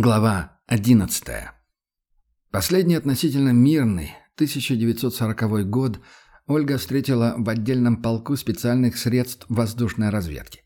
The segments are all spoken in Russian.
Глава 11. Последний относительно мирный 1940 год Ольга встретила в отдельном полку специальных средств воздушной разведки.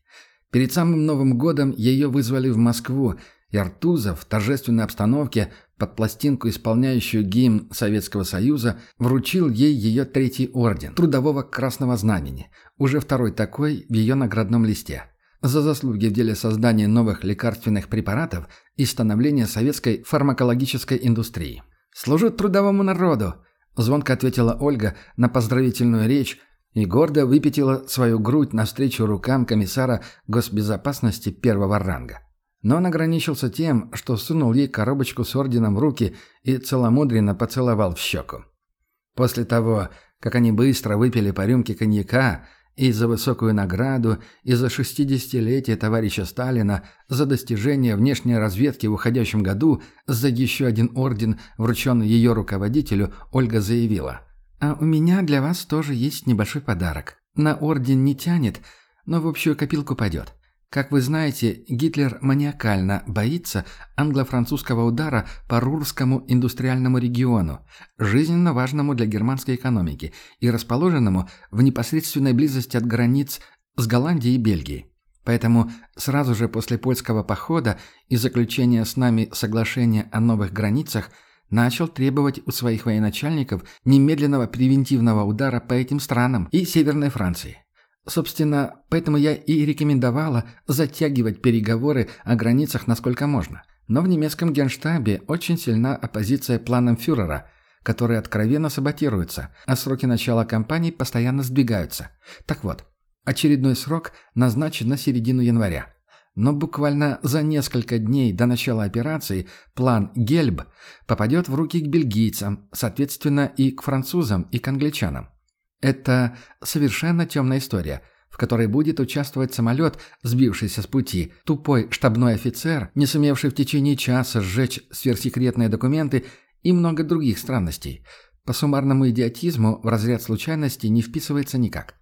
Перед самым Новым годом ее вызвали в Москву, и Артузов в торжественной обстановке под пластинку, исполняющую гимн Советского Союза, вручил ей ее третий орден Трудового Красного Знамени, уже второй такой в ее наградном листе – за заслуги в деле создания новых лекарственных препаратов и становления советской фармакологической индустрии. «Служу трудовому народу», – звонко ответила Ольга на поздравительную речь и гордо выпятила свою грудь навстречу рукам комиссара госбезопасности первого ранга. Но он ограничился тем, что сунул ей коробочку с орденом в руки и целомудренно поцеловал в щеку. После того, как они быстро выпили по рюмке коньяка – и за высокую награду, и за шестидесятилетие товарища Сталина, за достижение внешней разведки в уходящем году, за еще один орден, врученный ее руководителю, Ольга заявила. «А у меня для вас тоже есть небольшой подарок. На орден не тянет, но в общую копилку пойдет. Как вы знаете, Гитлер маниакально боится англо-французского удара по Рурскому индустриальному региону, жизненно важному для германской экономики и расположенному в непосредственной близости от границ с Голландией и Бельгией. Поэтому сразу же после польского похода и заключения с нами соглашения о новых границах начал требовать у своих военачальников немедленного превентивного удара по этим странам и Северной Франции. Собственно, поэтому я и рекомендовала затягивать переговоры о границах насколько можно. Но в немецком генштабе очень сильна оппозиция планам фюрера, которые откровенно саботируются, а сроки начала кампании постоянно сдвигаются. Так вот, очередной срок назначен на середину января. Но буквально за несколько дней до начала операции план Гельб попадет в руки к бельгийцам, соответственно и к французам, и к англичанам. Это совершенно темная история, в которой будет участвовать самолет, сбившийся с пути, тупой штабной офицер, не сумевший в течение часа сжечь сверхсекретные документы и много других странностей. По суммарному идиотизму в разряд случайностей не вписывается никак.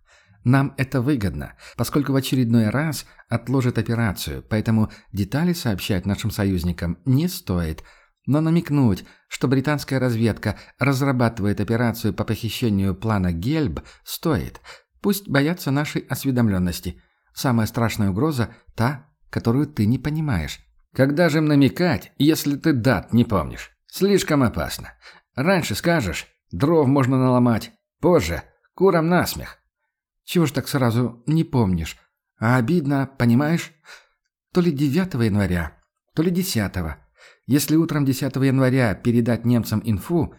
Нам это выгодно, поскольку в очередной раз отложит операцию, поэтому детали сообщать нашим союзникам не стоит – но намекнуть, что британская разведка разрабатывает операцию по похищению плана Гельб, стоит. Пусть боятся нашей осведомленности. Самая страшная угроза – та, которую ты не понимаешь. Когда же им намекать, если ты дат не помнишь? Слишком опасно. Раньше скажешь, дров можно наломать. Позже – курам насмех. Чего ж так сразу не помнишь? А обидно, понимаешь? То ли 9 января, то ли 10 если утром 10 января передать немцам инфу,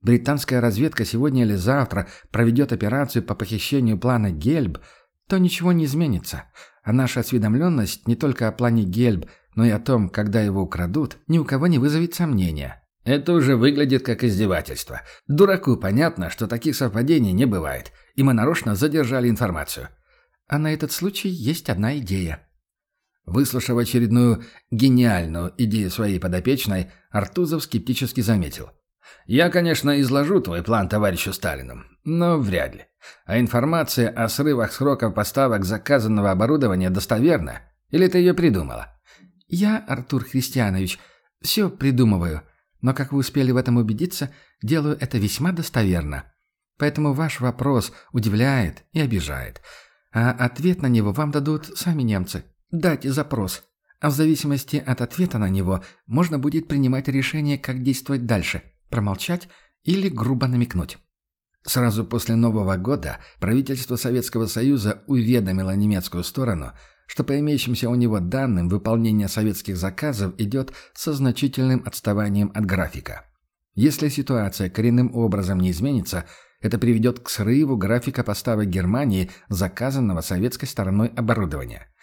британская разведка сегодня или завтра проведет операцию по похищению плана Гельб, то ничего не изменится. А наша осведомленность не только о плане Гельб, но и о том, когда его украдут, ни у кого не вызовет сомнения. Это уже выглядит как издевательство. Дураку понятно, что таких совпадений не бывает, и мы нарочно задержали информацию. А на этот случай есть одна идея. Выслушав очередную гениальную идею своей подопечной, Артузов скептически заметил. «Я, конечно, изложу твой план товарищу Сталину, но вряд ли. А информация о срывах сроков поставок заказанного оборудования достоверна? Или ты ее придумала?» «Я, Артур Христианович, все придумываю, но, как вы успели в этом убедиться, делаю это весьма достоверно. Поэтому ваш вопрос удивляет и обижает, а ответ на него вам дадут сами немцы». Дайте запрос. А в зависимости от ответа на него можно будет принимать решение, как действовать дальше – промолчать или грубо намекнуть. Сразу после Нового года правительство Советского Союза уведомило немецкую сторону, что по имеющимся у него данным выполнение советских заказов идет со значительным отставанием от графика. Если ситуация коренным образом не изменится, это приведет к срыву графика поставок Германии заказанного советской стороной оборудования –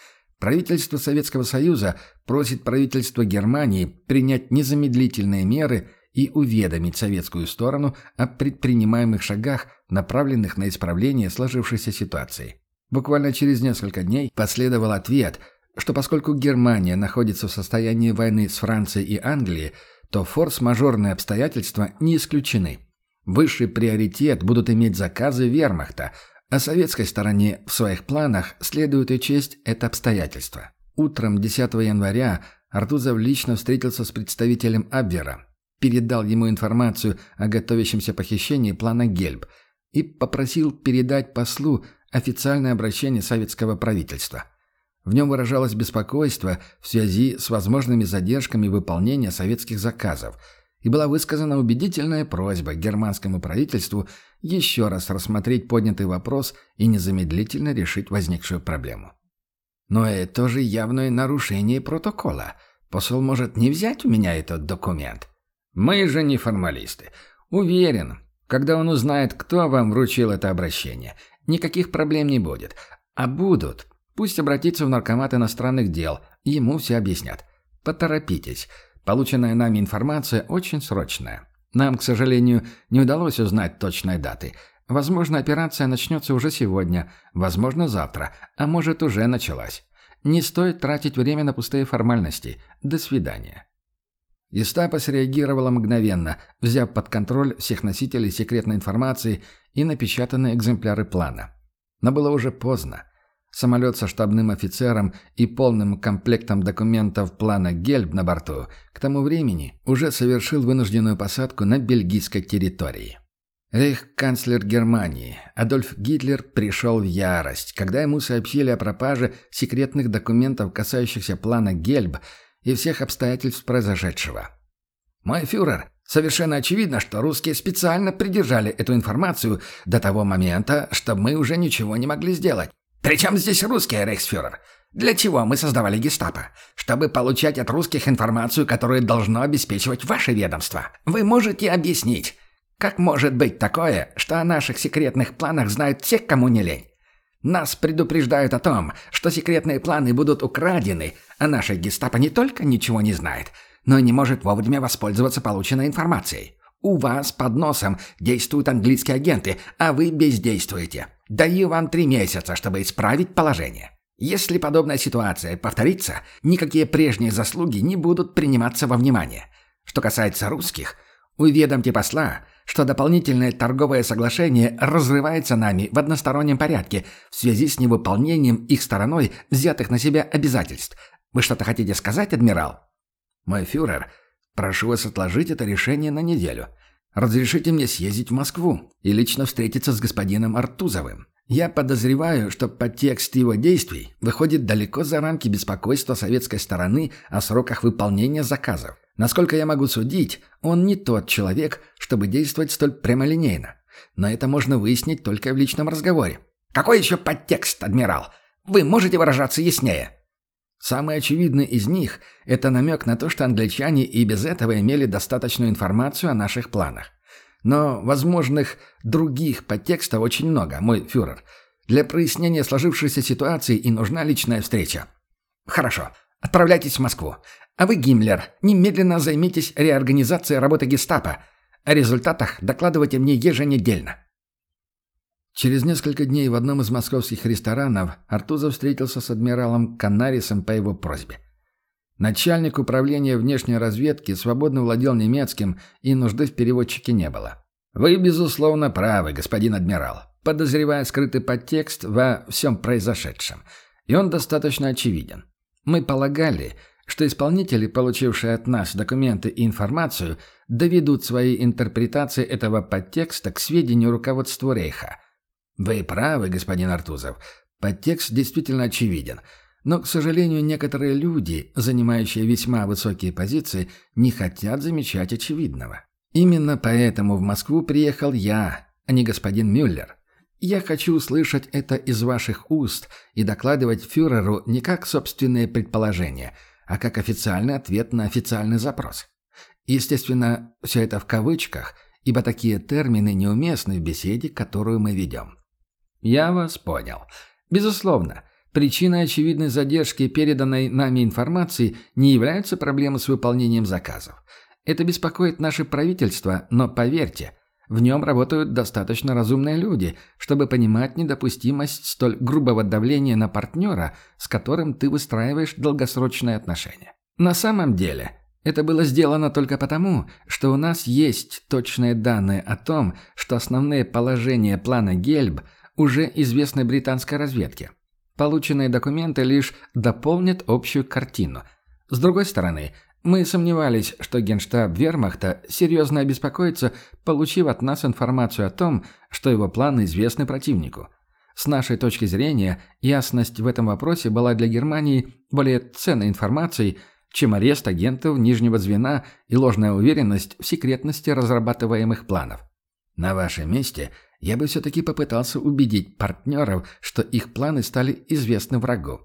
Правительство Советского Союза просит правительство Германии принять незамедлительные меры и уведомить советскую сторону о предпринимаемых шагах, направленных на исправление сложившейся ситуации. Буквально через несколько дней последовал ответ, что поскольку Германия находится в состоянии войны с Францией и Англией, то форс-мажорные обстоятельства не исключены. Высший приоритет будут иметь заказы вермахта – а советской стороне в своих планах следует учесть это обстоятельство. Утром 10 января Артузов лично встретился с представителем Абвера, передал ему информацию о готовящемся похищении плана Гельб и попросил передать послу официальное обращение советского правительства. В нем выражалось беспокойство в связи с возможными задержками выполнения советских заказов – и была высказана убедительная просьба германскому правительству еще раз рассмотреть поднятый вопрос и незамедлительно решить возникшую проблему. Но это же явное нарушение протокола. Посол может не взять у меня этот документ. Мы же не формалисты. Уверен, когда он узнает, кто вам вручил это обращение, никаких проблем не будет. А будут, пусть обратится в наркомат иностранных дел, ему все объяснят. Поторопитесь. Полученная нами информация очень срочная. Нам, к сожалению, не удалось узнать точной даты. Возможно, операция начнется уже сегодня, возможно, завтра, а может, уже началась. Не стоит тратить время на пустые формальности. До свидания. Гестапо среагировала мгновенно, взяв под контроль всех носителей секретной информации и напечатанные экземпляры плана. Но было уже поздно. Самолет со штабным офицером и полным комплектом документов плана Гельб на борту к тому времени уже совершил вынужденную посадку на бельгийской территории. Рейх-канцлер Германии Адольф Гитлер пришел в ярость, когда ему сообщили о пропаже секретных документов, касающихся плана Гельб и всех обстоятельств произошедшего. «Мой фюрер, совершенно очевидно, что русские специально придержали эту информацию до того момента, что мы уже ничего не могли сделать. «Причем здесь русские, рейхсфюрер? Для чего мы создавали гестапо? Чтобы получать от русских информацию, которую должно обеспечивать ваше ведомство. Вы можете объяснить, как может быть такое, что о наших секретных планах знают все, кому не лень? Нас предупреждают о том, что секретные планы будут украдены, а наша гестапо не только ничего не знает, но и не может вовремя воспользоваться полученной информацией. У вас под носом действуют английские агенты, а вы бездействуете. Даю вам три месяца, чтобы исправить положение. Если подобная ситуация повторится, никакие прежние заслуги не будут приниматься во внимание. Что касается русских, уведомьте посла, что дополнительное торговое соглашение разрывается нами в одностороннем порядке в связи с невыполнением их стороной взятых на себя обязательств. Вы что-то хотите сказать, адмирал? Мой фюрер, прошу вас отложить это решение на неделю. Разрешите мне съездить в Москву и лично встретиться с господином Артузовым. Я подозреваю, что подтекст его действий выходит далеко за рамки беспокойства советской стороны о сроках выполнения заказов. Насколько я могу судить, он не тот человек, чтобы действовать столь прямолинейно. Но это можно выяснить только в личном разговоре. «Какой еще подтекст, адмирал? Вы можете выражаться яснее?» Самый очевидный из них – это намек на то, что англичане и без этого имели достаточную информацию о наших планах. Но возможных других подтекстов очень много, мой фюрер. Для прояснения сложившейся ситуации и нужна личная встреча. Хорошо, отправляйтесь в Москву. А вы, Гиммлер, немедленно займитесь реорганизацией работы гестапо. О результатах докладывайте мне еженедельно. Через несколько дней в одном из московских ресторанов Артузов встретился с адмиралом Канарисом по его просьбе. Начальник управления внешней разведки свободно владел немецким, и нужды в переводчике не было. «Вы, безусловно, правы, господин адмирал, подозревая скрытый подтекст во всем произошедшем. И он достаточно очевиден. Мы полагали, что исполнители, получившие от нас документы и информацию, доведут свои интерпретации этого подтекста к сведению руководства Рейха – вы правы, господин Артузов. Подтекст действительно очевиден. Но, к сожалению, некоторые люди, занимающие весьма высокие позиции, не хотят замечать очевидного. Именно поэтому в Москву приехал я, а не господин Мюллер. Я хочу услышать это из ваших уст и докладывать фюреру не как собственные предположения, а как официальный ответ на официальный запрос. Естественно, все это в кавычках, ибо такие термины неуместны в беседе, которую мы ведем. «Я вас понял. Безусловно, причиной очевидной задержки переданной нами информации не являются проблемы с выполнением заказов. Это беспокоит наше правительство, но поверьте, в нем работают достаточно разумные люди, чтобы понимать недопустимость столь грубого давления на партнера, с которым ты выстраиваешь долгосрочные отношения. На самом деле, это было сделано только потому, что у нас есть точные данные о том, что основные положения плана Гельб – уже известной британской разведке. Полученные документы лишь дополнят общую картину. С другой стороны, мы сомневались, что генштаб Вермахта серьезно обеспокоится, получив от нас информацию о том, что его планы известны противнику. С нашей точки зрения, ясность в этом вопросе была для Германии более ценной информацией, чем арест агентов нижнего звена и ложная уверенность в секретности разрабатываемых планов. На вашем месте я бы все-таки попытался убедить партнеров, что их планы стали известны врагу.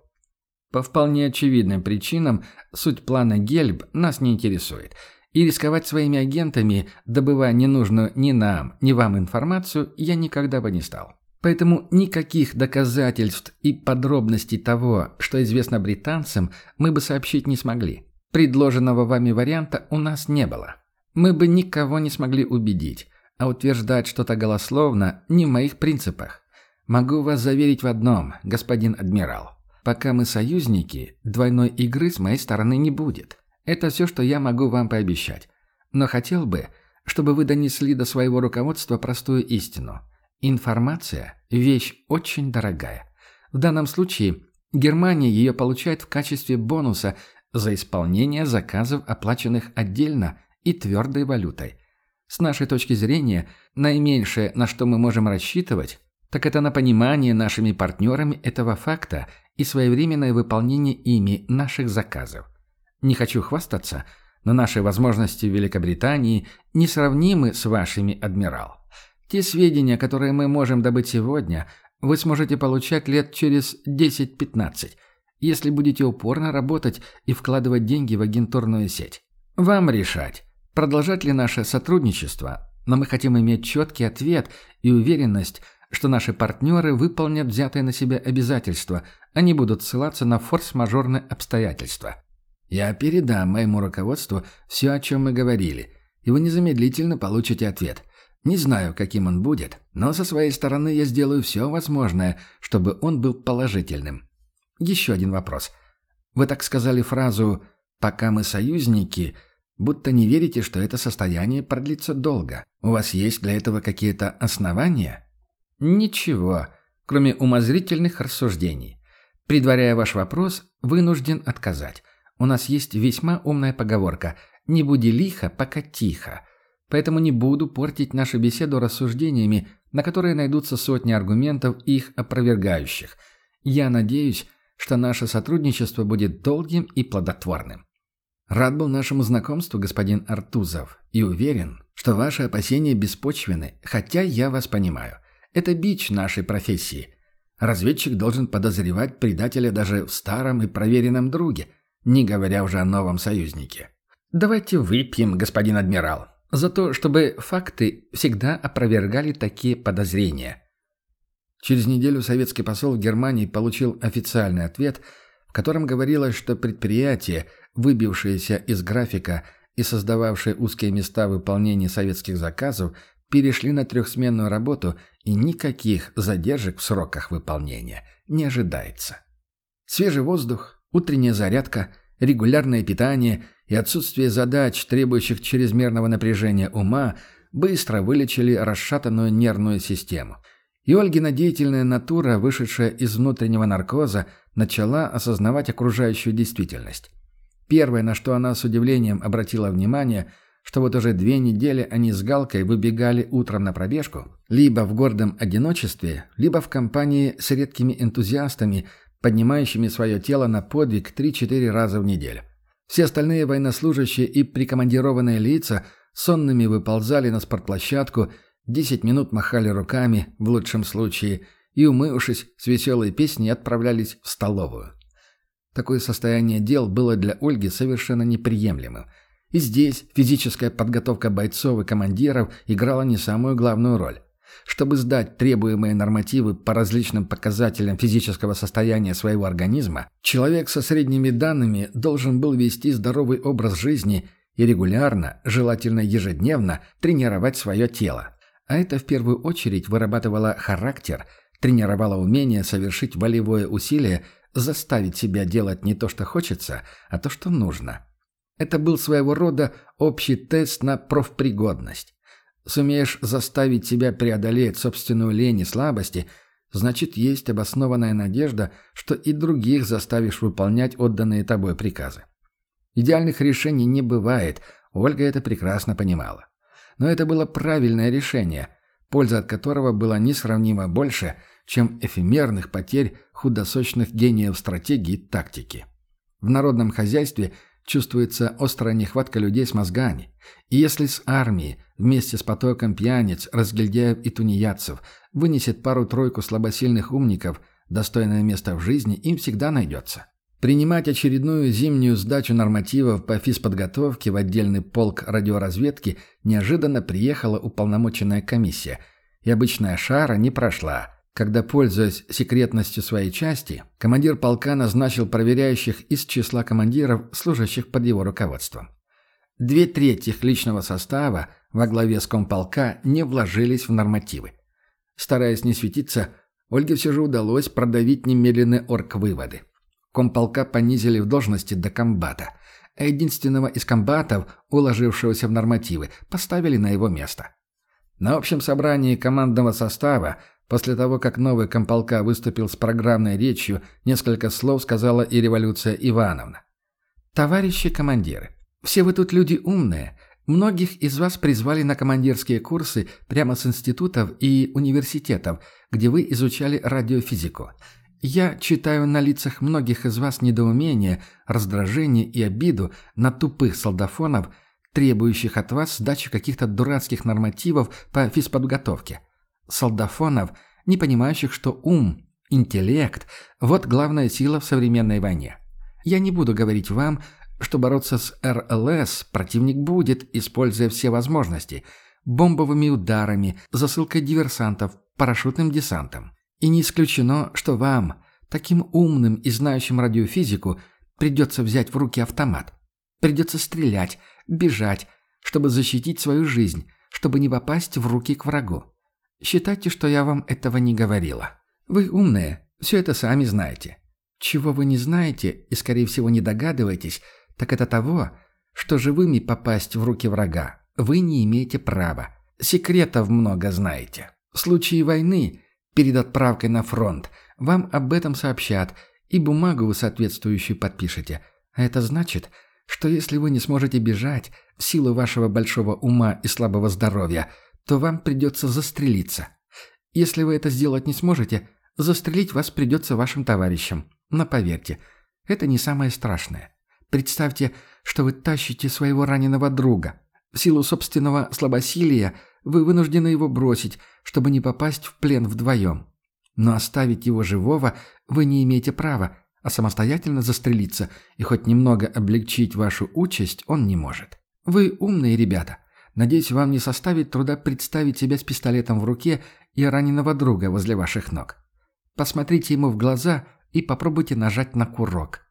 По вполне очевидным причинам суть плана Гельб нас не интересует, и рисковать своими агентами, добывая ненужную ни нам, ни вам информацию, я никогда бы не стал. Поэтому никаких доказательств и подробностей того, что известно британцам, мы бы сообщить не смогли. Предложенного вами варианта у нас не было. Мы бы никого не смогли убедить, а утверждать что-то голословно не в моих принципах. Могу вас заверить в одном, господин адмирал. Пока мы союзники, двойной игры с моей стороны не будет. Это все, что я могу вам пообещать. Но хотел бы, чтобы вы донесли до своего руководства простую истину. Информация – вещь очень дорогая. В данном случае Германия ее получает в качестве бонуса за исполнение заказов, оплаченных отдельно и твердой валютой. С нашей точки зрения, наименьшее, на что мы можем рассчитывать, так это на понимание нашими партнерами этого факта и своевременное выполнение ими наших заказов. Не хочу хвастаться, но наши возможности в Великобритании несравнимы с вашими, адмирал. Те сведения, которые мы можем добыть сегодня, вы сможете получать лет через 10-15, если будете упорно работать и вкладывать деньги в агентурную сеть. Вам решать, продолжать ли наше сотрудничество, но мы хотим иметь четкий ответ и уверенность, что наши партнеры выполнят взятые на себя обязательства, а не будут ссылаться на форс-мажорные обстоятельства. Я передам моему руководству все, о чем мы говорили, и вы незамедлительно получите ответ. Не знаю, каким он будет, но со своей стороны я сделаю все возможное, чтобы он был положительным. Еще один вопрос. Вы так сказали фразу «пока мы союзники», будто не верите, что это состояние продлится долго. У вас есть для этого какие-то основания? Ничего, кроме умозрительных рассуждений. Предваряя ваш вопрос, вынужден отказать. У нас есть весьма умная поговорка «не буди лихо, пока тихо». Поэтому не буду портить нашу беседу рассуждениями, на которые найдутся сотни аргументов их опровергающих. Я надеюсь, что наше сотрудничество будет долгим и плодотворным. Рад был нашему знакомству, господин Артузов, и уверен, что ваши опасения беспочвены, хотя я вас понимаю. Это бич нашей профессии. Разведчик должен подозревать предателя даже в старом и проверенном друге, не говоря уже о новом союзнике. Давайте выпьем, господин адмирал, за то, чтобы факты всегда опровергали такие подозрения. Через неделю советский посол в Германии получил официальный ответ, в котором говорилось, что предприятие, выбившееся из графика и создававшее узкие места выполнения советских заказов, перешли на трехсменную работу и никаких задержек в сроках выполнения не ожидается. Свежий воздух, утренняя зарядка, регулярное питание и отсутствие задач, требующих чрезмерного напряжения ума, быстро вылечили расшатанную нервную систему. И Ольгина деятельная натура, вышедшая из внутреннего наркоза, начала осознавать окружающую действительность. Первое, на что она с удивлением обратила внимание – что вот уже две недели они с Галкой выбегали утром на пробежку, либо в гордом одиночестве, либо в компании с редкими энтузиастами, поднимающими свое тело на подвиг 3-4 раза в неделю. Все остальные военнослужащие и прикомандированные лица сонными выползали на спортплощадку, 10 минут махали руками, в лучшем случае, и, умывшись с веселой песней, отправлялись в столовую. Такое состояние дел было для Ольги совершенно неприемлемым – и здесь физическая подготовка бойцов и командиров играла не самую главную роль. Чтобы сдать требуемые нормативы по различным показателям физического состояния своего организма, человек со средними данными должен был вести здоровый образ жизни и регулярно, желательно ежедневно, тренировать свое тело. А это в первую очередь вырабатывало характер, тренировало умение совершить волевое усилие, заставить себя делать не то, что хочется, а то, что нужно – это был своего рода общий тест на профпригодность. Сумеешь заставить себя преодолеть собственную лень и слабости, значит, есть обоснованная надежда, что и других заставишь выполнять отданные тобой приказы. Идеальных решений не бывает, Ольга это прекрасно понимала. Но это было правильное решение, польза от которого была несравнимо больше, чем эфемерных потерь худосочных гениев стратегии и тактики. В народном хозяйстве чувствуется острая нехватка людей с мозгами. И если с армии вместе с потоком пьяниц, разгильдяев и тунеядцев вынесет пару-тройку слабосильных умников, достойное место в жизни им всегда найдется. Принимать очередную зимнюю сдачу нормативов по физподготовке в отдельный полк радиоразведки неожиданно приехала уполномоченная комиссия, и обычная шара не прошла, когда, пользуясь секретностью своей части, командир полка назначил проверяющих из числа командиров, служащих под его руководством. Две трети личного состава во главе с комполка не вложились в нормативы. Стараясь не светиться, Ольге все же удалось продавить немедленные орг-выводы. Комполка понизили в должности до комбата, а единственного из комбатов, уложившегося в нормативы, поставили на его место. На общем собрании командного состава, после того, как новый комполка выступил с программной речью, несколько слов сказала и революция Ивановна. «Товарищи командиры, все вы тут люди умные. Многих из вас призвали на командирские курсы прямо с институтов и университетов, где вы изучали радиофизику. Я читаю на лицах многих из вас недоумение, раздражение и обиду на тупых солдафонов, требующих от вас сдачи каких-то дурацких нормативов по физподготовке. Солдафонов, не понимающих, что ум, интеллект – вот главная сила в современной войне. Я не буду говорить вам, что бороться с РЛС противник будет, используя все возможности – бомбовыми ударами, засылкой диверсантов, парашютным десантом. И не исключено, что вам, таким умным и знающим радиофизику, придется взять в руки автомат. Придется стрелять, бежать, чтобы защитить свою жизнь, чтобы не попасть в руки к врагу. Считайте, что я вам этого не говорила. Вы умные, все это сами знаете. Чего вы не знаете и, скорее всего, не догадываетесь, так это того, что живыми попасть в руки врага вы не имеете права. Секретов много знаете. В случае войны Перед отправкой на фронт вам об этом сообщат, и бумагу вы соответствующую подпишете. А это значит, что если вы не сможете бежать в силу вашего большого ума и слабого здоровья, то вам придется застрелиться. Если вы это сделать не сможете, застрелить вас придется вашим товарищам. Но поверьте, это не самое страшное. Представьте, что вы тащите своего раненого друга. В силу собственного слабосилия вы вынуждены его бросить, чтобы не попасть в плен вдвоем. Но оставить его живого вы не имеете права, а самостоятельно застрелиться и хоть немного облегчить вашу участь он не может. Вы умные ребята. Надеюсь, вам не составит труда представить себя с пистолетом в руке и раненого друга возле ваших ног. Посмотрите ему в глаза и попробуйте нажать на курок.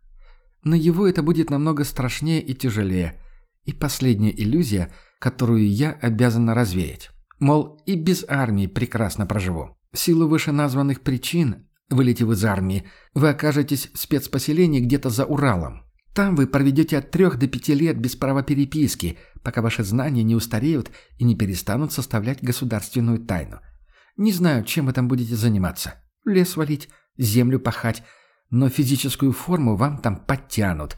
Но его это будет намного страшнее и тяжелее. И последняя иллюзия – которую я обязана развеять. Мол, и без армии прекрасно проживу. В силу вышеназванных причин, вылетев из армии, вы окажетесь в спецпоселении где-то за Уралом. Там вы проведете от трех до пяти лет без права переписки, пока ваши знания не устареют и не перестанут составлять государственную тайну. Не знаю, чем вы там будете заниматься. Лес валить, землю пахать, но физическую форму вам там подтянут.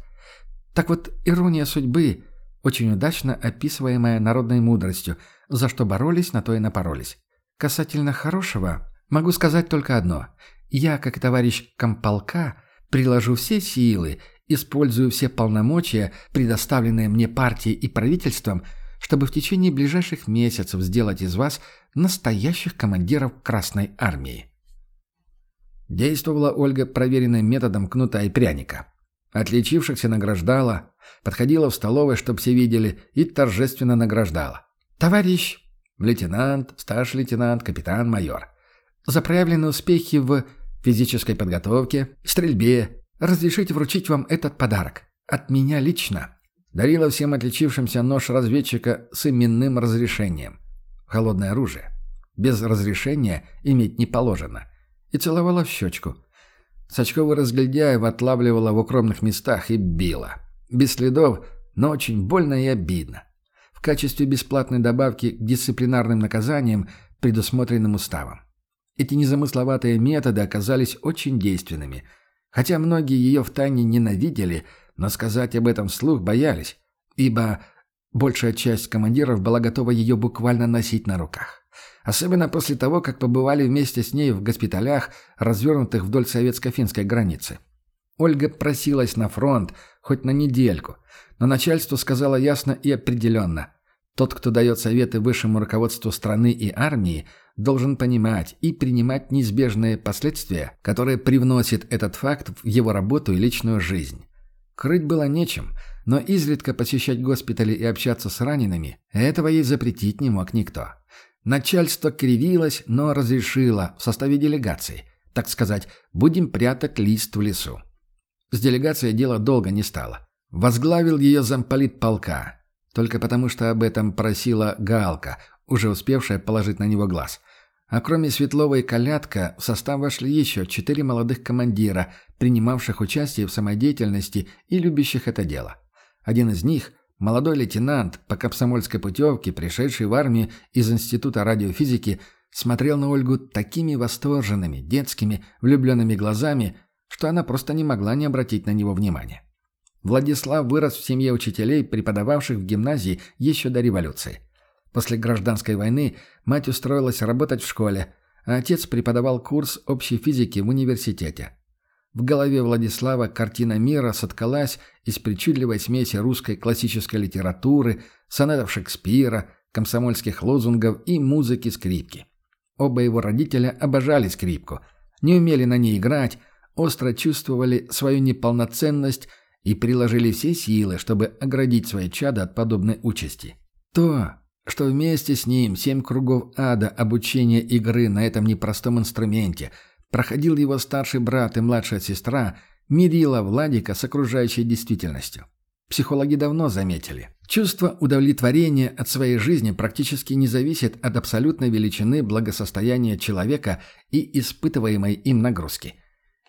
Так вот, ирония судьбы очень удачно описываемая народной мудростью, за что боролись, на то и напоролись. Касательно хорошего, могу сказать только одно. Я, как товарищ комполка, приложу все силы, использую все полномочия, предоставленные мне партией и правительством, чтобы в течение ближайших месяцев сделать из вас настоящих командиров Красной Армии. Действовала Ольга проверенным методом кнута и пряника. Отличившихся награждала, подходила в столовой, чтоб все видели, и торжественно награждала. «Товарищ!» Лейтенант, старший лейтенант, капитан, майор. За проявленные успехи в физической подготовке, стрельбе, разрешите вручить вам этот подарок. От меня лично. Дарила всем отличившимся нож разведчика с именным разрешением. Холодное оружие. Без разрешения иметь не положено. И целовала в щечку. Сачкова разглядяева отлавливала в укромных местах и била. Без следов, но очень больно и обидно. В качестве бесплатной добавки к дисциплинарным наказаниям, предусмотренным уставом. Эти незамысловатые методы оказались очень действенными. Хотя многие ее втайне ненавидели, но сказать об этом вслух боялись, ибо большая часть командиров была готова ее буквально носить на руках. Особенно после того, как побывали вместе с ней в госпиталях, развернутых вдоль советско-финской границы. Ольга просилась на фронт, хоть на недельку, но начальство сказало ясно и определенно. Тот, кто дает советы высшему руководству страны и армии, должен понимать и принимать неизбежные последствия, которые привносит этот факт в его работу и личную жизнь. Крыть было нечем, но изредка посещать госпитали и общаться с ранеными – этого ей запретить не мог никто. Начальство кривилось, но разрешило в составе делегации. Так сказать, будем прятать лист в лесу. С делегацией дело долго не стало. Возглавил ее замполит полка. Только потому, что об этом просила Галка, уже успевшая положить на него глаз. А кроме Светлова и Калятка, в состав вошли еще четыре молодых командира, принимавших участие в самодеятельности и любящих это дело. Один из них, Молодой лейтенант по комсомольской путевке, пришедший в армию из Института радиофизики, смотрел на Ольгу такими восторженными, детскими, влюбленными глазами, что она просто не могла не обратить на него внимания. Владислав вырос в семье учителей, преподававших в гимназии еще до революции. После гражданской войны мать устроилась работать в школе, а отец преподавал курс общей физики в университете. В голове Владислава картина мира соткалась из причудливой смеси русской классической литературы, сонетов Шекспира, комсомольских лозунгов и музыки скрипки. Оба его родителя обожали скрипку, не умели на ней играть, остро чувствовали свою неполноценность и приложили все силы, чтобы оградить свои чада от подобной участи. То, что вместе с ним семь кругов ада обучения игры на этом непростом инструменте – проходил его старший брат и младшая сестра, мирила Владика с окружающей действительностью. Психологи давно заметили. Чувство удовлетворения от своей жизни практически не зависит от абсолютной величины благосостояния человека и испытываемой им нагрузки.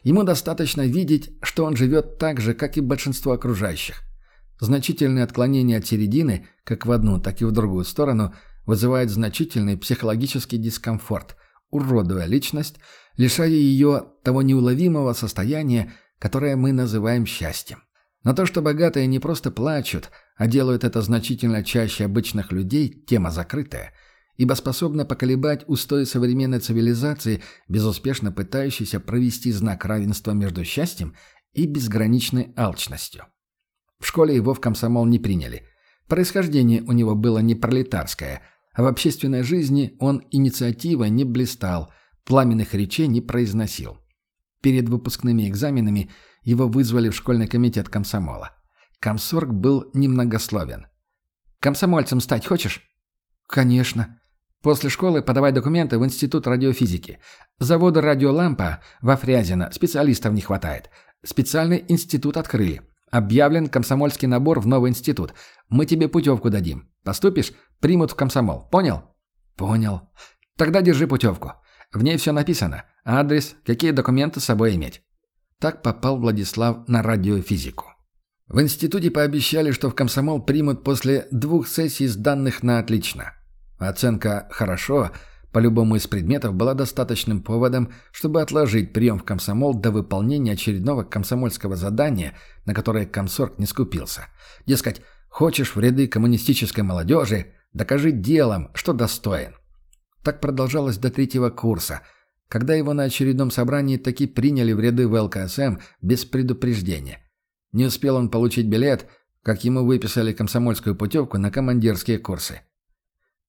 Ему достаточно видеть, что он живет так же, как и большинство окружающих. Значительные отклонения от середины, как в одну, так и в другую сторону, вызывают значительный психологический дискомфорт, уродуя личность, лишая ее того неуловимого состояния, которое мы называем счастьем. Но то, что богатые не просто плачут, а делают это значительно чаще обычных людей, тема закрытая, ибо способна поколебать устои современной цивилизации, безуспешно пытающейся провести знак равенства между счастьем и безграничной алчностью. В школе его в комсомол не приняли. Происхождение у него было не пролетарское, а в общественной жизни он инициативой не блистал – Пламенных речей не произносил. Перед выпускными экзаменами его вызвали в школьный комитет комсомола. Комсорг был немногословен. «Комсомольцем стать хочешь?» «Конечно. После школы подавай документы в Институт радиофизики. Завода «Радиолампа» во Фрязино, специалистов не хватает. Специальный институт открыли. Объявлен комсомольский набор в новый институт. Мы тебе путевку дадим. Поступишь – примут в комсомол. Понял?» «Понял. Тогда держи путевку. В ней все написано. Адрес, какие документы с собой иметь. Так попал Владислав на радиофизику. В институте пообещали, что в комсомол примут после двух сессий с данных на отлично. Оценка «хорошо» по любому из предметов была достаточным поводом, чтобы отложить прием в комсомол до выполнения очередного комсомольского задания, на которое комсорг не скупился. Дескать, хочешь в ряды коммунистической молодежи, докажи делом, что достоин. Так продолжалось до третьего курса, когда его на очередном собрании таки приняли в ряды в ЛКСМ без предупреждения. Не успел он получить билет, как ему выписали комсомольскую путевку на командирские курсы.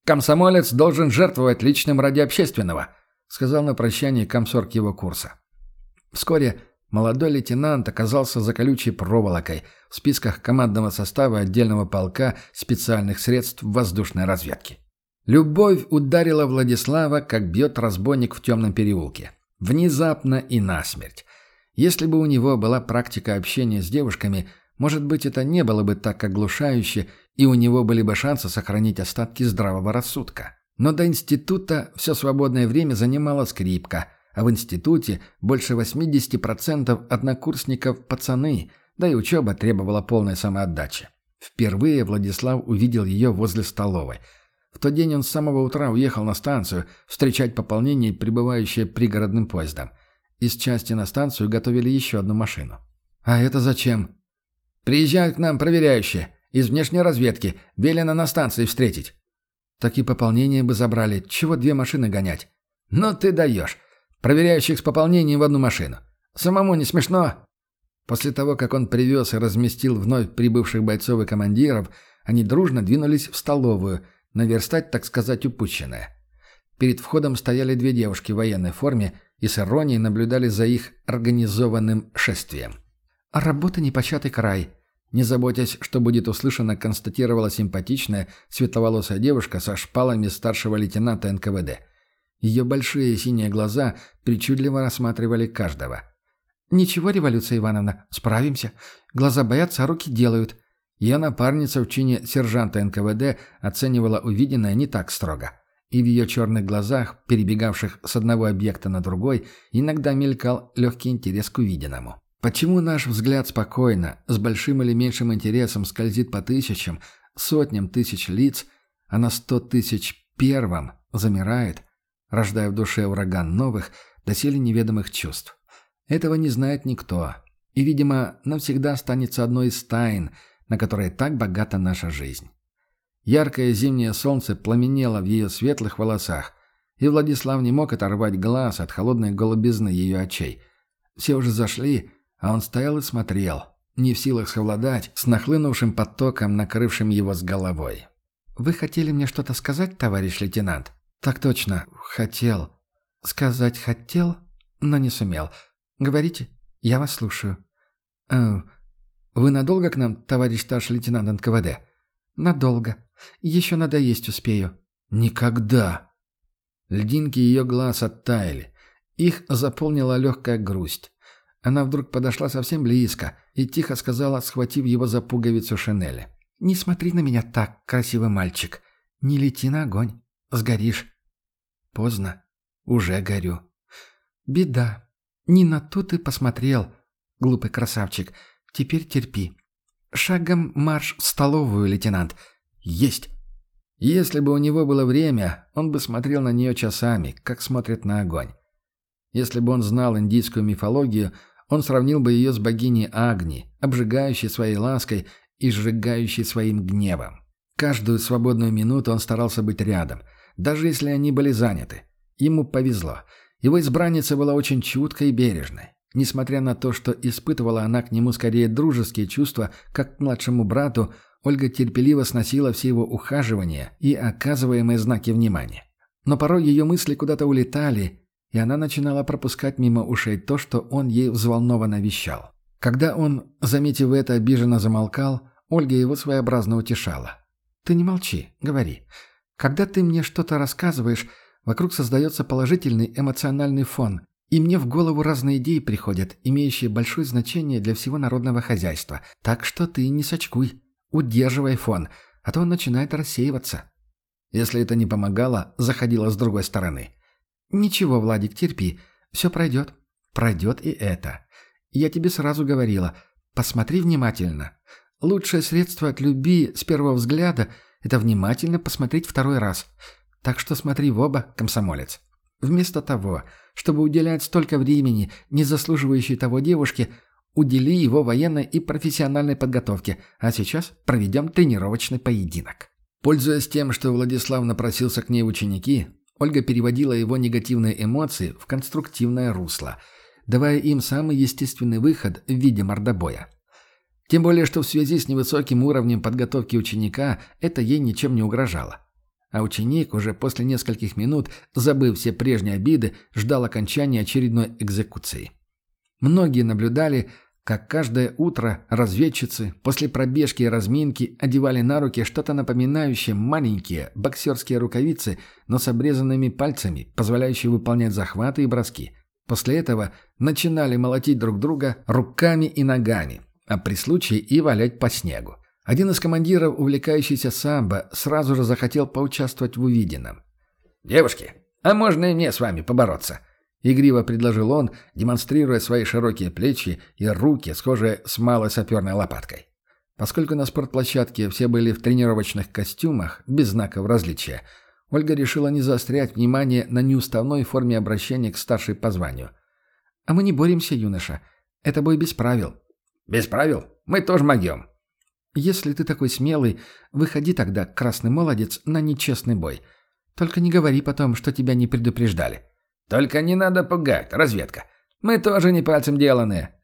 «Комсомолец должен жертвовать личным ради общественного», сказал на прощание комсорг его курса. Вскоре молодой лейтенант оказался за колючей проволокой в списках командного состава отдельного полка специальных средств воздушной разведки. Любовь ударила Владислава, как бьет разбойник в темном переулке. Внезапно и насмерть. Если бы у него была практика общения с девушками, может быть, это не было бы так оглушающе, и у него были бы шансы сохранить остатки здравого рассудка. Но до института все свободное время занимала скрипка, а в институте больше 80% однокурсников – пацаны, да и учеба требовала полной самоотдачи. Впервые Владислав увидел ее возле столовой – в тот день он с самого утра уехал на станцию встречать пополнение, прибывающее пригородным поездом. Из части на станцию готовили еще одну машину. «А это зачем?» Приезжают к нам проверяющие. Из внешней разведки. Велено на станции встретить». «Так и пополнение бы забрали. Чего две машины гонять?» «Ну ты даешь. Проверяющих с пополнением в одну машину. Самому не смешно?» После того, как он привез и разместил вновь прибывших бойцов и командиров, они дружно двинулись в столовую, наверстать, так сказать, упущенное. Перед входом стояли две девушки в военной форме и с иронией наблюдали за их организованным шествием. «А работа непочатый край», не заботясь, что будет услышано, констатировала симпатичная, светловолосая девушка со шпалами старшего лейтенанта НКВД. Ее большие синие глаза причудливо рассматривали каждого – «Ничего, Революция Ивановна, справимся. Глаза боятся, а руки делают». Ее напарница в чине сержанта НКВД оценивала увиденное не так строго. И в ее черных глазах, перебегавших с одного объекта на другой, иногда мелькал легкий интерес к увиденному. Почему наш взгляд спокойно, с большим или меньшим интересом скользит по тысячам, сотням тысяч лиц, а на сто тысяч первым замирает, рождая в душе ураган новых, доселе неведомых чувств? Этого не знает никто. И, видимо, навсегда останется одной из тайн, на которой так богата наша жизнь. Яркое зимнее солнце пламенело в ее светлых волосах, и Владислав не мог оторвать глаз от холодной голубизны ее очей. Все уже зашли, а он стоял и смотрел, не в силах совладать с нахлынувшим потоком, накрывшим его с головой. «Вы хотели мне что-то сказать, товарищ лейтенант?» «Так точно, хотел». «Сказать хотел, но не сумел. «Говорите, я вас слушаю». «Э, «Вы надолго к нам, товарищ старший лейтенант НКВД?» «Надолго. Еще надо есть успею». «Никогда!» Льдинки ее глаз оттаяли. Их заполнила легкая грусть. Она вдруг подошла совсем близко и тихо сказала, схватив его за пуговицу шинели. «Не смотри на меня так, красивый мальчик. Не лети на огонь. Сгоришь». «Поздно. Уже горю». «Беда. Не на то ты посмотрел, глупый красавчик. Теперь терпи. Шагом марш в столовую, лейтенант. Есть. Если бы у него было время, он бы смотрел на нее часами, как смотрит на огонь. Если бы он знал индийскую мифологию, он сравнил бы ее с богиней Агни, обжигающей своей лаской и сжигающей своим гневом. Каждую свободную минуту он старался быть рядом, даже если они были заняты. Ему повезло. Его избранница была очень чуткой и бережной. Несмотря на то, что испытывала она к нему скорее дружеские чувства, как к младшему брату, Ольга терпеливо сносила все его ухаживания и оказываемые знаки внимания. Но порой ее мысли куда-то улетали, и она начинала пропускать мимо ушей то, что он ей взволнованно вещал. Когда он, заметив это, обиженно замолкал, Ольга его своеобразно утешала. «Ты не молчи, говори. Когда ты мне что-то рассказываешь, Вокруг создается положительный эмоциональный фон, и мне в голову разные идеи приходят, имеющие большое значение для всего народного хозяйства. Так что ты не сочкуй, удерживай фон, а то он начинает рассеиваться. Если это не помогало, заходила с другой стороны. «Ничего, Владик, терпи. Все пройдет. Пройдет и это. Я тебе сразу говорила. Посмотри внимательно. Лучшее средство от любви с первого взгляда – это внимательно посмотреть второй раз. Так что смотри в оба, комсомолец. Вместо того, чтобы уделять столько времени не заслуживающей того девушке, удели его военной и профессиональной подготовке, а сейчас проведем тренировочный поединок». Пользуясь тем, что Владислав напросился к ней ученики, Ольга переводила его негативные эмоции в конструктивное русло, давая им самый естественный выход в виде мордобоя. Тем более, что в связи с невысоким уровнем подготовки ученика это ей ничем не угрожало. А ученик уже после нескольких минут, забыв все прежние обиды, ждал окончания очередной экзекуции. Многие наблюдали, как каждое утро разведчицы после пробежки и разминки одевали на руки что-то напоминающее маленькие боксерские рукавицы, но с обрезанными пальцами, позволяющие выполнять захваты и броски. После этого начинали молотить друг друга руками и ногами, а при случае и валять по снегу. Один из командиров, увлекающийся самбо, сразу же захотел поучаствовать в увиденном. «Девушки, а можно и мне с вами побороться?» Игриво предложил он, демонстрируя свои широкие плечи и руки, схожие с малой саперной лопаткой. Поскольку на спортплощадке все были в тренировочных костюмах, без знаков различия, Ольга решила не заострять внимание на неуставной форме обращения к старшей по званию. «А мы не боремся, юноша. Это бой без правил. Без правил? Мы тоже могем. Если ты такой смелый, выходи тогда, красный молодец, на нечестный бой. Только не говори потом, что тебя не предупреждали. Только не надо пугать, разведка. Мы тоже не пальцем деланные.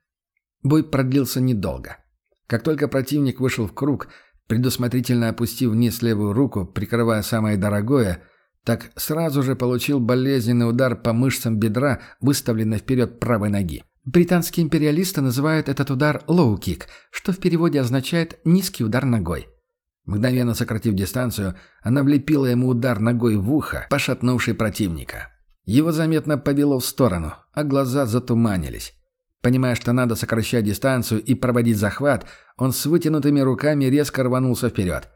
Бой продлился недолго. Как только противник вышел в круг, предусмотрительно опустив вниз левую руку, прикрывая самое дорогое, так сразу же получил болезненный удар по мышцам бедра, выставленной вперед правой ноги. Британские империалисты называют этот удар «low kick», что в переводе означает «низкий удар ногой». Мгновенно сократив дистанцию, она влепила ему удар ногой в ухо, пошатнувший противника. Его заметно повело в сторону, а глаза затуманились. Понимая, что надо сокращать дистанцию и проводить захват, он с вытянутыми руками резко рванулся вперед.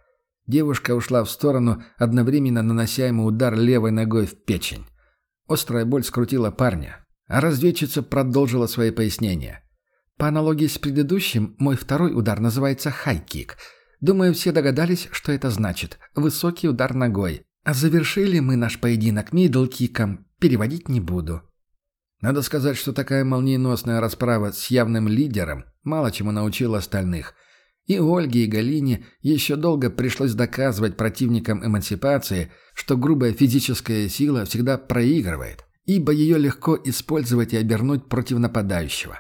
Девушка ушла в сторону, одновременно нанося ему удар левой ногой в печень. Острая боль скрутила парня, а разведчица продолжила свои пояснения. По аналогии с предыдущим, мой второй удар называется high kick. Думаю, все догадались, что это значит. Высокий удар ногой. А завершили мы наш поединок middle kick ом. Переводить не буду. Надо сказать, что такая молниеносная расправа с явным лидером мало чему научила остальных. И Ольге, и Галине еще долго пришлось доказывать противникам эмансипации, что грубая физическая сила всегда проигрывает, ибо ее легко использовать и обернуть против нападающего.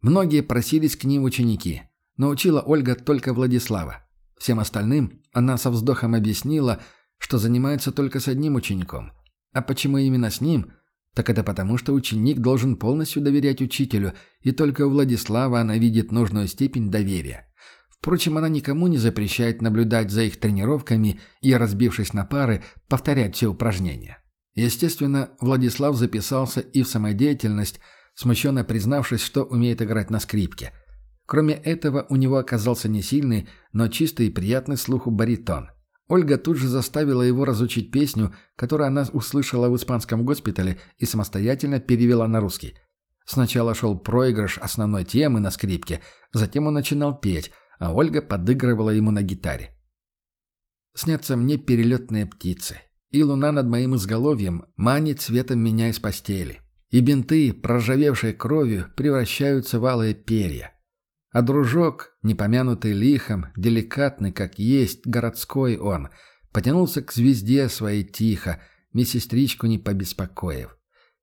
Многие просились к ним ученики, но учила Ольга только Владислава. Всем остальным она со вздохом объяснила, что занимается только с одним учеником. А почему именно с ним – так это потому, что ученик должен полностью доверять учителю, и только у Владислава она видит нужную степень доверия. Впрочем, она никому не запрещает наблюдать за их тренировками и, разбившись на пары, повторять все упражнения. Естественно, Владислав записался и в самодеятельность, смущенно признавшись, что умеет играть на скрипке. Кроме этого, у него оказался не сильный, но чистый и приятный слуху баритон – Ольга тут же заставила его разучить песню, которую она услышала в испанском госпитале и самостоятельно перевела на русский. Сначала шел проигрыш основной темы на скрипке, затем он начинал петь, а Ольга подыгрывала ему на гитаре. Снятся мне перелетные птицы, и луна над моим изголовьем манит цветом меня из постели, и бинты, проржавевшие кровью, превращаются в алые перья. А дружок, непомянутый лихом, деликатный, как есть, городской он, потянулся к звезде своей тихо, медсестричку не побеспокоив.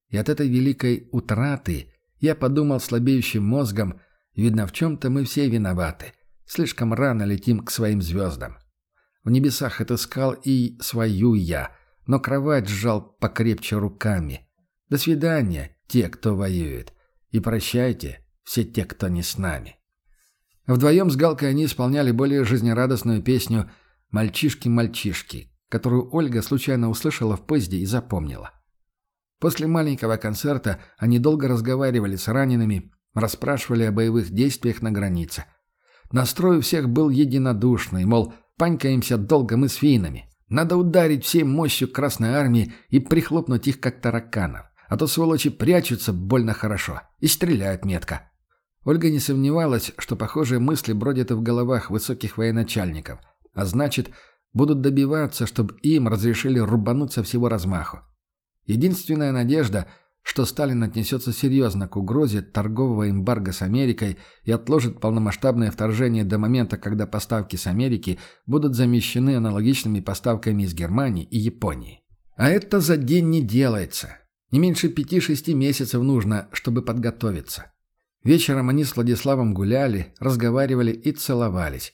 И от этой великой утраты я подумал слабеющим мозгом, видно, в чем-то мы все виноваты. Слишком рано летим к своим звездам. В небесах отыскал и свою я, но кровать сжал покрепче руками. До свидания, те, кто воюет. И прощайте, все те, кто не с нами. Вдвоем с Галкой они исполняли более жизнерадостную песню «Мальчишки-мальчишки», которую Ольга случайно услышала в поезде и запомнила. После маленького концерта они долго разговаривали с ранеными, расспрашивали о боевых действиях на границе. Настрой у всех был единодушный, мол, панькаемся долго мы с финами. Надо ударить всей мощью Красной Армии и прихлопнуть их, как тараканов. А то сволочи прячутся больно хорошо и стреляют метко. Ольга не сомневалась, что похожие мысли бродят и в головах высоких военачальников, а значит, будут добиваться, чтобы им разрешили рубануть со всего размаху. Единственная надежда, что Сталин отнесется серьезно к угрозе торгового эмбарго с Америкой и отложит полномасштабное вторжение до момента, когда поставки с Америки будут замещены аналогичными поставками из Германии и Японии. А это за день не делается. Не меньше пяти-шести месяцев нужно, чтобы подготовиться. Вечером они с Владиславом гуляли, разговаривали и целовались.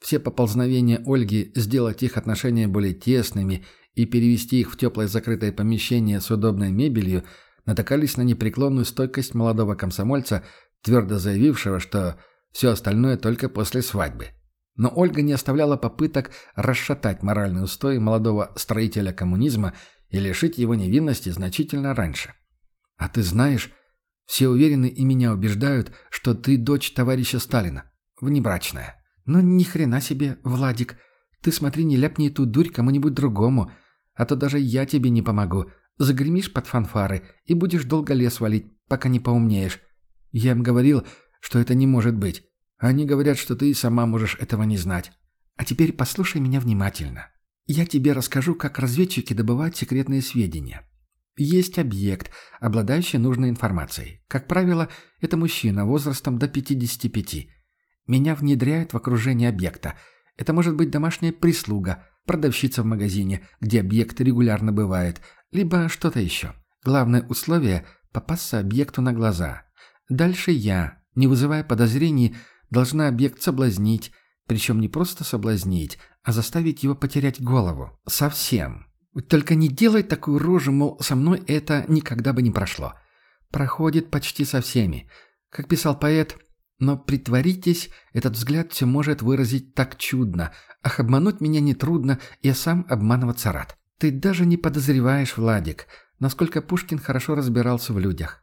Все поползновения Ольги сделать их отношения более тесными и перевести их в теплое закрытое помещение с удобной мебелью натыкались на непреклонную стойкость молодого комсомольца, твердо заявившего, что все остальное только после свадьбы. Но Ольга не оставляла попыток расшатать моральный устой молодого строителя коммунизма и лишить его невинности значительно раньше. «А ты знаешь, все уверены и меня убеждают, что ты дочь товарища Сталина. Внебрачная. Ну, ни хрена себе, Владик. Ты смотри, не ляпни эту дурь кому-нибудь другому. А то даже я тебе не помогу. Загремишь под фанфары и будешь долго лес валить, пока не поумнеешь. Я им говорил, что это не может быть. Они говорят, что ты и сама можешь этого не знать. А теперь послушай меня внимательно. Я тебе расскажу, как разведчики добывают секретные сведения. Есть объект, обладающий нужной информацией. Как правило, это мужчина возрастом до 55. Меня внедряют в окружение объекта. Это может быть домашняя прислуга, продавщица в магазине, где объект регулярно бывает, либо что-то еще. Главное условие – попасться объекту на глаза. Дальше я, не вызывая подозрений, должна объект соблазнить, причем не просто соблазнить, а заставить его потерять голову. Совсем. Только не делай такую рожу, мол, со мной это никогда бы не прошло. Проходит почти со всеми. Как писал поэт, но притворитесь, этот взгляд все может выразить так чудно. Ах, обмануть меня нетрудно, я сам обманываться рад. Ты даже не подозреваешь, Владик, насколько Пушкин хорошо разбирался в людях.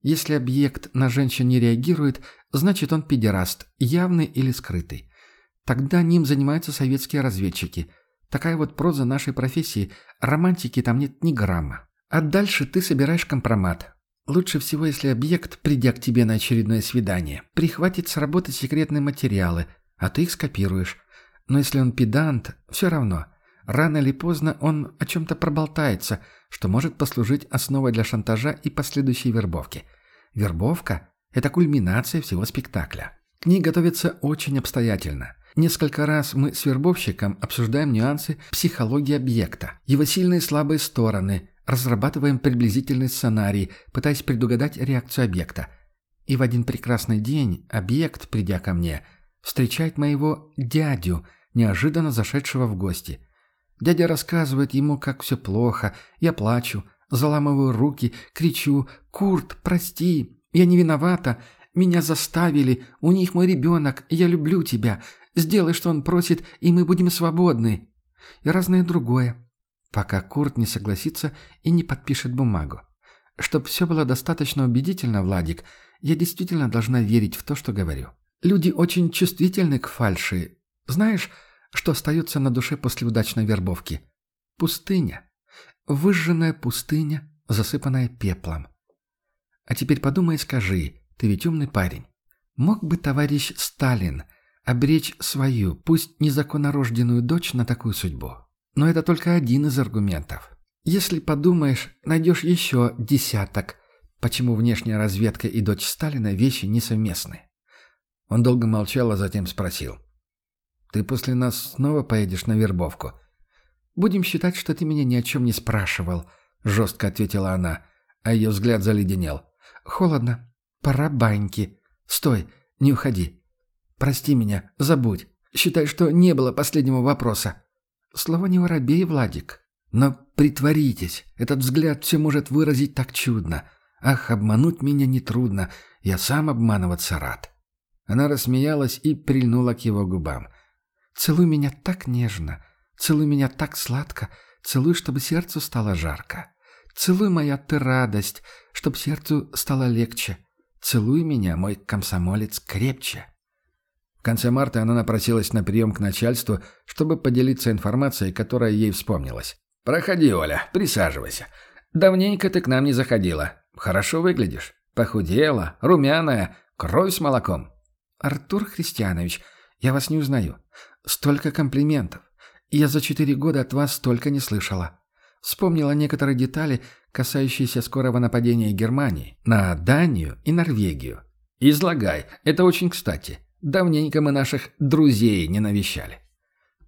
Если объект на женщин не реагирует, значит он педераст, явный или скрытый. Тогда ним занимаются советские разведчики – Такая вот проза нашей профессии. Романтики там нет ни грамма. А дальше ты собираешь компромат. Лучше всего, если объект, придя к тебе на очередное свидание, прихватит с работы секретные материалы, а ты их скопируешь. Но если он педант, все равно. Рано или поздно он о чем-то проболтается, что может послужить основой для шантажа и последующей вербовки. Вербовка – это кульминация всего спектакля. К ней готовится очень обстоятельно. Несколько раз мы с вербовщиком обсуждаем нюансы психологии объекта, его сильные и слабые стороны, разрабатываем приблизительный сценарий, пытаясь предугадать реакцию объекта. И в один прекрасный день объект, придя ко мне, встречает моего дядю, неожиданно зашедшего в гости. Дядя рассказывает ему, как все плохо, я плачу, заламываю руки, кричу «Курт, прости, я не виновата, меня заставили, у них мой ребенок, я люблю тебя, Сделай, что он просит, и мы будем свободны. И разное другое. Пока Курт не согласится и не подпишет бумагу. Чтоб все было достаточно убедительно, Владик, я действительно должна верить в то, что говорю. Люди очень чувствительны к фальши. Знаешь, что остается на душе после удачной вербовки? Пустыня. Выжженная пустыня, засыпанная пеплом. А теперь подумай и скажи, ты ведь умный парень. Мог бы товарищ Сталин – обречь свою, пусть незаконнорожденную дочь на такую судьбу. Но это только один из аргументов. Если подумаешь, найдешь еще десяток, почему внешняя разведка и дочь Сталина вещи несовместны. Он долго молчал, а затем спросил. «Ты после нас снова поедешь на вербовку?» «Будем считать, что ты меня ни о чем не спрашивал», — жестко ответила она, а ее взгляд заледенел. «Холодно. Пора баньки. Стой, не уходи. Прости меня, забудь. Считай, что не было последнего вопроса. Слово не воробей, Владик. Но притворитесь, этот взгляд все может выразить так чудно. Ах, обмануть меня нетрудно, я сам обманываться рад. Она рассмеялась и прильнула к его губам. «Целуй меня так нежно, целуй меня так сладко, целуй, чтобы сердцу стало жарко. Целуй, моя ты радость, чтоб сердцу стало легче. Целуй меня, мой комсомолец, крепче» конце марта она напросилась на прием к начальству, чтобы поделиться информацией, которая ей вспомнилась. «Проходи, Оля, присаживайся. Давненько ты к нам не заходила. Хорошо выглядишь. Похудела, румяная, кровь с молоком». «Артур Христианович, я вас не узнаю. Столько комплиментов. Я за четыре года от вас столько не слышала. Вспомнила некоторые детали, касающиеся скорого нападения Германии на Данию и Норвегию. Излагай, это очень кстати. Давненько мы наших друзей не навещали.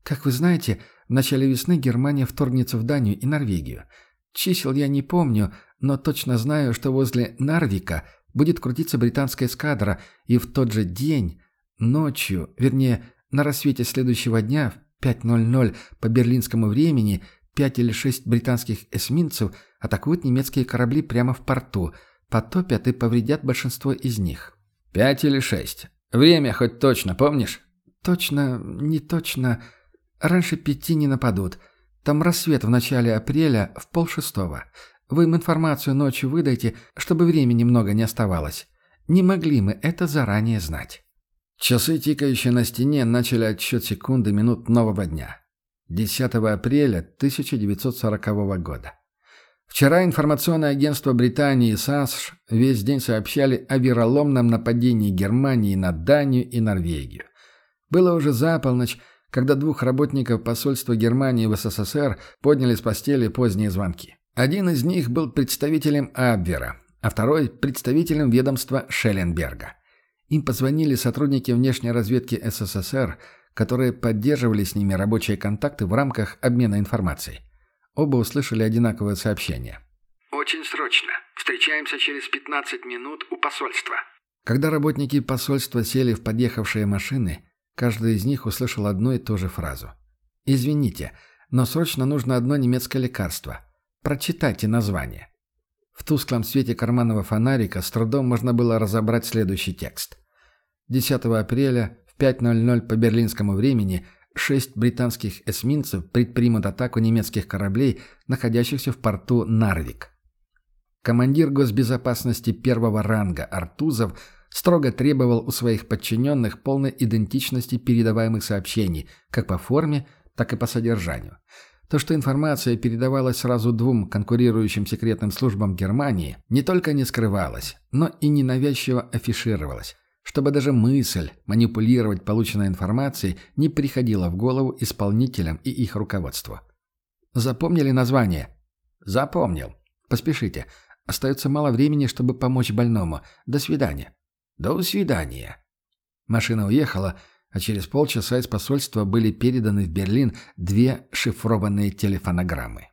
Как вы знаете, в начале весны Германия вторгнется в Данию и Норвегию. Чисел я не помню, но точно знаю, что возле Нарвика будет крутиться британская эскадра, и в тот же день, ночью, вернее, на рассвете следующего дня, в 5.00 по берлинскому времени, пять или шесть британских эсминцев атакуют немецкие корабли прямо в порту, потопят и повредят большинство из них. «Пять или шесть. Время хоть точно помнишь?» «Точно, не точно. Раньше пяти не нападут. Там рассвет в начале апреля в полшестого. Вы им информацию ночью выдайте, чтобы времени много не оставалось. Не могли мы это заранее знать». Часы, тикающие на стене, начали отсчет секунды минут нового дня. 10 апреля 1940 года. Вчера информационное агентство Британии САСШ весь день сообщали о вероломном нападении Германии на Данию и Норвегию. Было уже за полночь, когда двух работников посольства Германии в СССР подняли с постели поздние звонки. Один из них был представителем Абвера, а второй – представителем ведомства Шелленберга. Им позвонили сотрудники внешней разведки СССР, которые поддерживали с ними рабочие контакты в рамках обмена информацией. Оба услышали одинаковое сообщение. «Очень срочно. Встречаемся через 15 минут у посольства». Когда работники посольства сели в подъехавшие машины, каждый из них услышал одну и ту же фразу. «Извините, но срочно нужно одно немецкое лекарство. Прочитайте название». В тусклом свете карманного фонарика с трудом можно было разобрать следующий текст. 10 апреля в 5.00 по берлинскому времени шесть британских эсминцев предпримут атаку немецких кораблей, находящихся в порту Нарвик. Командир госбезопасности первого ранга Артузов строго требовал у своих подчиненных полной идентичности передаваемых сообщений, как по форме, так и по содержанию. То, что информация передавалась сразу двум конкурирующим секретным службам Германии, не только не скрывалась, но и ненавязчиво афишировалась, чтобы даже мысль манипулировать полученной информацией не приходила в голову исполнителям и их руководству. Запомнили название? Запомнил. Поспешите. Остается мало времени, чтобы помочь больному. До свидания. До свидания. Машина уехала, а через полчаса из посольства были переданы в Берлин две шифрованные телефонограммы.